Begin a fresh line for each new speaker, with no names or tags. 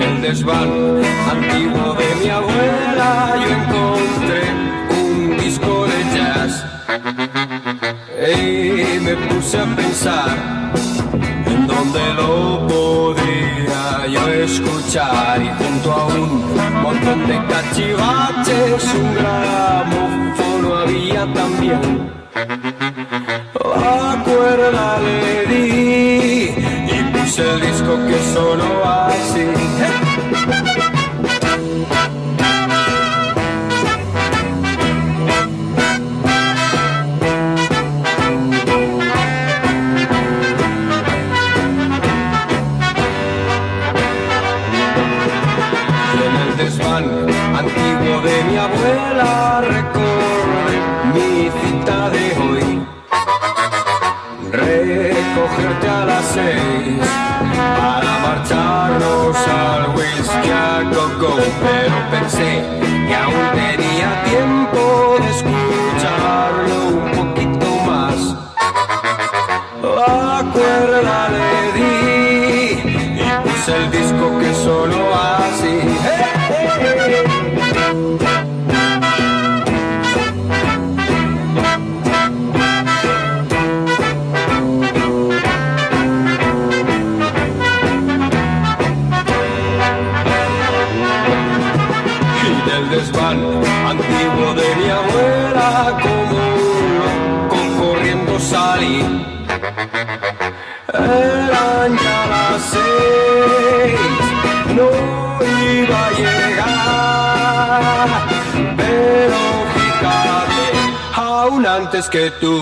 el desván antiguo de mi abuela yo encontré un disco de jazz. Y me puse a pensar en dónde lo podría yo escuchar y junto a un montón de cachivaches un gramófono había también. La cuerda le di y puse el disco que sonó así. Antiguo de mi abuela recordé mi cita de hoy. Recogerte a las seis para marcharnos al whisky a coco, pero pensé que aún tenía tiempo de escucharlo un poquito más. La antiguo de mi abuela como un loco corriendo salí. Eran ya las seis, no iba a llegar, pero fíjate, aún antes que tú.